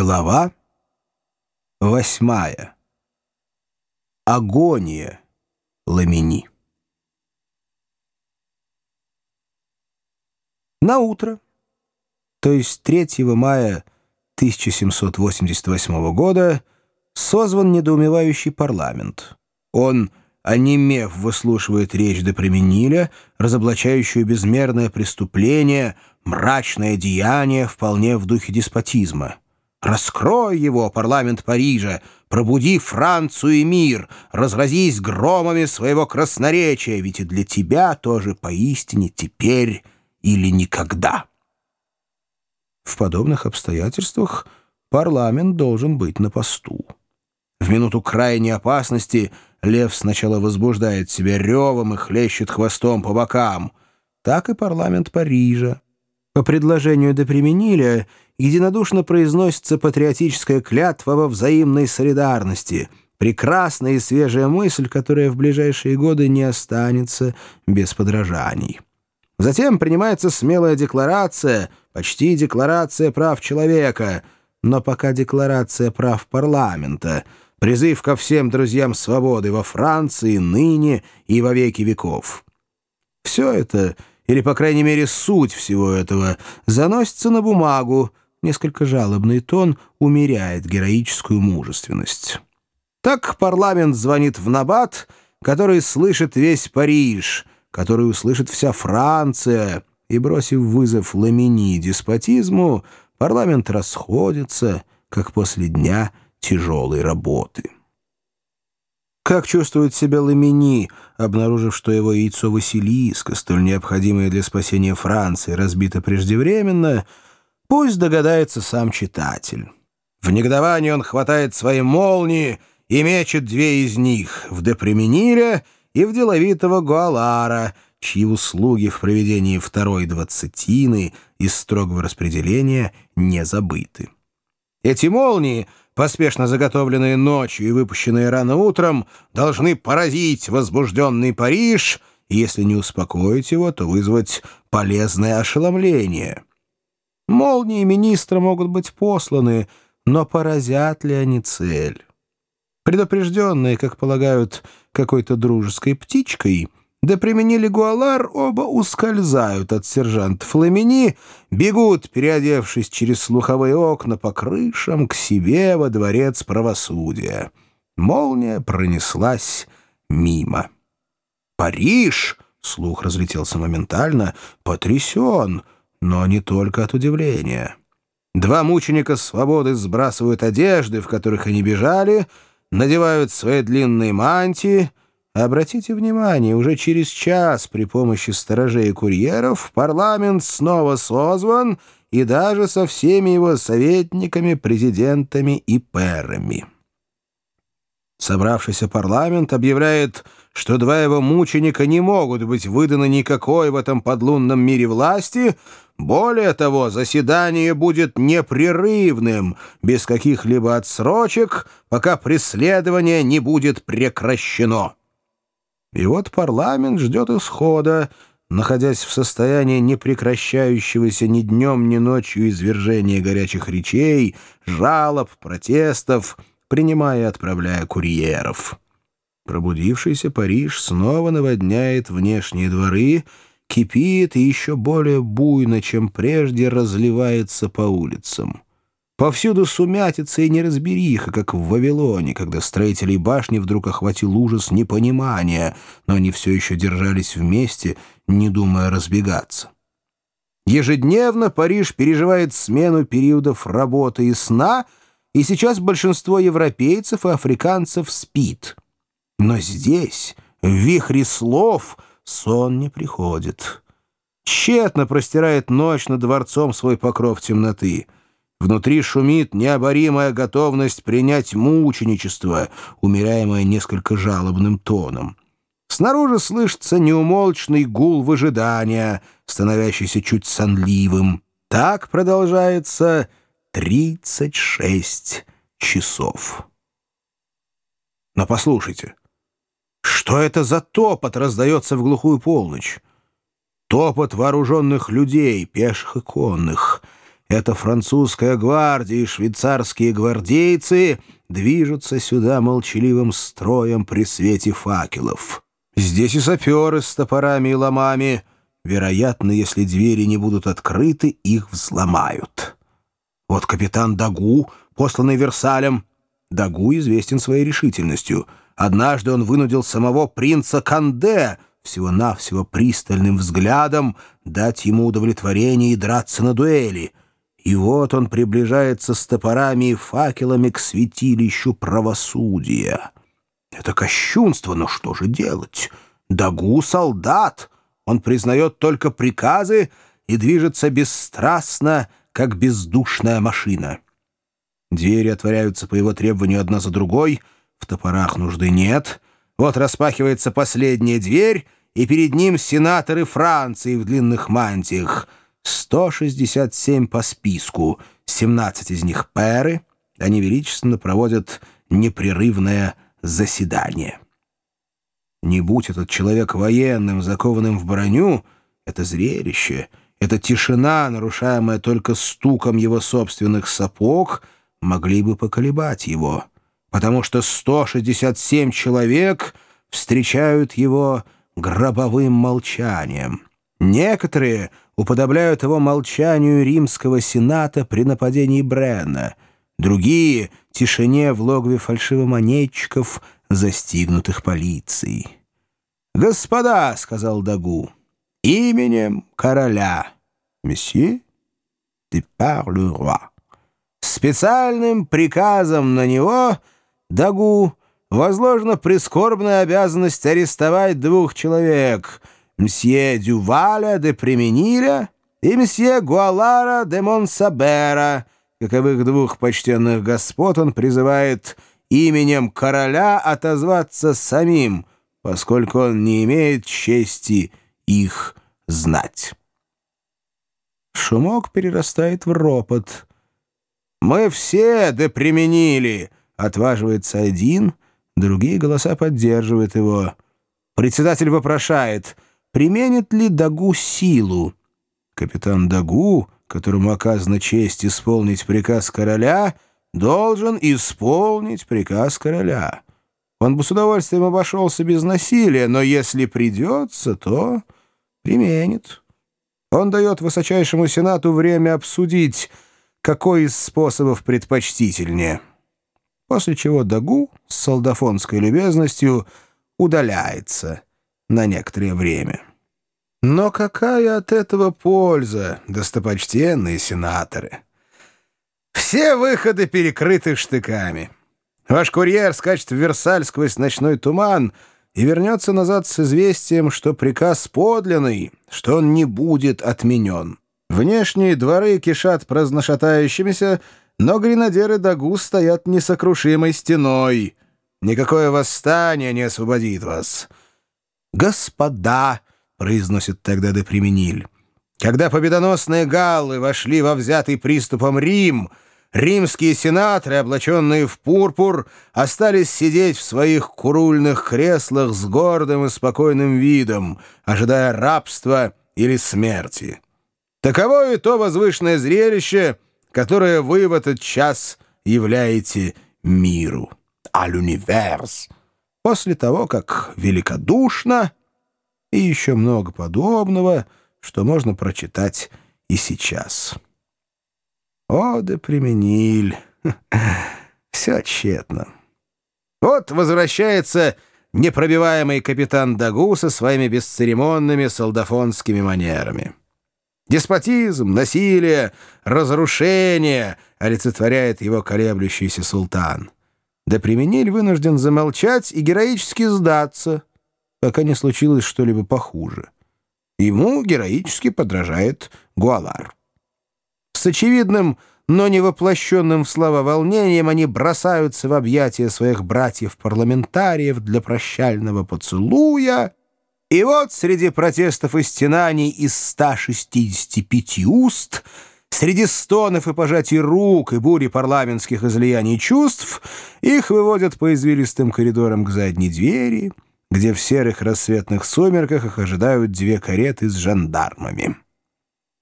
Глава восьмая. Агония Ламини. На утро, то есть 3 мая 1788 года, созван недоумевающий парламент. Он, онемев, выслушивает речь де Премениля, разоблачающую безмерное преступление, мрачное деяние, вполне в духе деспотизма. Раскрой его, парламент Парижа, пробуди Францию и мир, разразись громами своего красноречия, ведь и для тебя тоже поистине теперь или никогда. В подобных обстоятельствах парламент должен быть на посту. В минуту крайней опасности лев сначала возбуждает себя ревом и хлещет хвостом по бокам. Так и парламент Парижа. По предложению Депремениля единодушно произносится патриотическая клятва во взаимной солидарности, прекрасная и свежая мысль, которая в ближайшие годы не останется без подражаний. Затем принимается смелая декларация, почти декларация прав человека, но пока декларация прав парламента, призыв ко всем друзьям свободы во Франции, ныне и во веки веков. Все это — или, по крайней мере, суть всего этого, заносится на бумагу, несколько жалобный тон умеряет героическую мужественность. Так парламент звонит в набат, который слышит весь Париж, который услышит вся Франция, и, бросив вызов ламини деспотизму, парламент расходится, как после дня тяжелой работы. Как чувствует себя Ламини, обнаружив, что его яйцо Василиска, столь необходимое для спасения Франции, разбито преждевременно, пусть догадается сам читатель. В негодовании он хватает свои молнии и мечет две из них в Депремениля и в деловитого Гуалара, чьи услуги в проведении второй двадцатины из строгого распределения не забыты. Эти молнии — поспешно заготовленные ночью и выпущенные рано утром, должны поразить возбужденный Париж, и если не успокоить его, то вызвать полезное ошеломление. Молнии министра могут быть посланы, но поразят ли они цель? Предупрежденные, как полагают, какой-то дружеской птичкой — да применили Гуалар, оба ускользают от сержанта Фламини, бегут, переодевшись через слуховые окна по крышам, к себе во дворец правосудия. Молния пронеслась мимо. «Париж!» — слух разлетелся моментально, потрясен, но не только от удивления. Два мученика свободы сбрасывают одежды, в которых они бежали, надевают свои длинные мантии — Обратите внимание, уже через час при помощи сторожей и курьеров парламент снова созван и даже со всеми его советниками, президентами и пэрами. Собравшийся парламент объявляет, что два его мученика не могут быть выданы никакой в этом подлунном мире власти, более того, заседание будет непрерывным, без каких-либо отсрочек, пока преследование не будет прекращено. И вот парламент ждет исхода, находясь в состоянии непрекращающегося ни днем, ни ночью извержения горячих речей, жалоб, протестов, принимая и отправляя курьеров. Пробудившийся Париж снова наводняет внешние дворы, кипит и еще более буйно, чем прежде, разливается по улицам. Повсюду сумятица и неразбериха, как в Вавилоне, когда строителей башни вдруг охватил ужас непонимания, но они все еще держались вместе, не думая разбегаться. Ежедневно Париж переживает смену периодов работы и сна, и сейчас большинство европейцев и африканцев спит. Но здесь, в вихре слов, сон не приходит. Тщетно простирает ночь над дворцом свой покров темноты — Внутри шумит необоримая готовность принять мученичество, умеряемое несколько жалобным тоном. Снаружи слышится неумолчный гул выжидания, становящийся чуть сонливым. Так продолжается 36 часов. Но послушайте, что это за топот раздается в глухую полночь? Топот вооруженных людей, пеших и конных — эта французская гвардия и швейцарские гвардейцы движутся сюда молчаливым строем при свете факелов. Здесь и саперы с топорами и ломами. Вероятно, если двери не будут открыты, их взломают. Вот капитан Дагу, посланный Версалем. Дагу известен своей решительностью. Однажды он вынудил самого принца Канде всего-навсего пристальным взглядом дать ему удовлетворение и драться на дуэли. И вот он приближается с топорами и факелами к святилищу правосудия. Это кощунство, но что же делать? Дагу — солдат. Он признает только приказы и движется бесстрастно, как бездушная машина. Двери отворяются по его требованию одна за другой, в топорах нужды нет. Вот распахивается последняя дверь, и перед ним сенаторы Франции в длинных мантиях. 167 по списку, 17 из них пэры. Они величественно проводят непрерывное заседание. Не будь этот человек военным, закованным в броню, это зрелище, эта тишина, нарушаемая только стуком его собственных сапог, могли бы поколебать его, потому что 167 человек встречают его гробовым молчанием. Некоторые уподобляют его молчанию римского сената при нападении Бренна, другие — тишине в логове фальшивомонетчиков, застигнутых полицией. «Господа», — сказал Дагу, — «именем короля». «Месье, ты le roi». Специальным приказом на него Дагу возложена прискорбная обязанность арестовать двух человек — мсье Дюваля де Премениля и мсье Гуалара де Монсабера, каковых двух почтенных господ он призывает именем короля отозваться самим, поскольку он не имеет чести их знать. Шумок перерастает в ропот. «Мы все де применили!» — отваживается один, другие голоса поддерживают его. Председатель вопрошает — применит ли Дагу силу. Капитан Дагу, которому оказана честь исполнить приказ короля, должен исполнить приказ короля. Он бы с удовольствием обошелся без насилия, но если придется, то применит. Он дает высочайшему сенату время обсудить, какой из способов предпочтительнее. После чего Дагу с солдафонской любезностью удаляется на некоторое время. Но какая от этого польза, достопочтенные сенаторы? Все выходы перекрыты штыками. Ваш курьер скачет в Версаль сквозь ночной туман и вернется назад с известием, что приказ подлинный, что он не будет отменен. Внешние дворы кишат праздношатающимися, но гренадеры Дагу стоят несокрушимой стеной. Никакое восстание не освободит вас. «Господа!» — произносит тогда де Примениль. Когда победоносные галлы вошли во взятый приступом Рим, римские сенаторы, облаченные в пурпур, остались сидеть в своих курульных креслах с гордым и спокойным видом, ожидая рабства или смерти. Таково и то возвышенное зрелище, которое вы в этот час являете миру. А l'univers. После того, как великодушно и еще много подобного, что можно прочитать и сейчас. О, да примениль! Все тщетно. Вот возвращается непробиваемый капитан Дагу со своими бесцеремонными солдафонскими манерами. Деспотизм, насилие, разрушение олицетворяет его колеблющийся султан. Да примениль вынужден замолчать и героически сдаться — пока не случилось что-либо похуже. Ему героически подражает Гуалар. С очевидным, но не воплощенным в слова волнением они бросаются в объятия своих братьев-парламентариев для прощального поцелуя, и вот среди протестов и стенаний из 165 уст — Среди стонов и пожатий рук и бури парламентских излияний чувств их выводят по извилистым коридорам к задней двери — где в серых рассветных сумерках их ожидают две кареты с жандармами.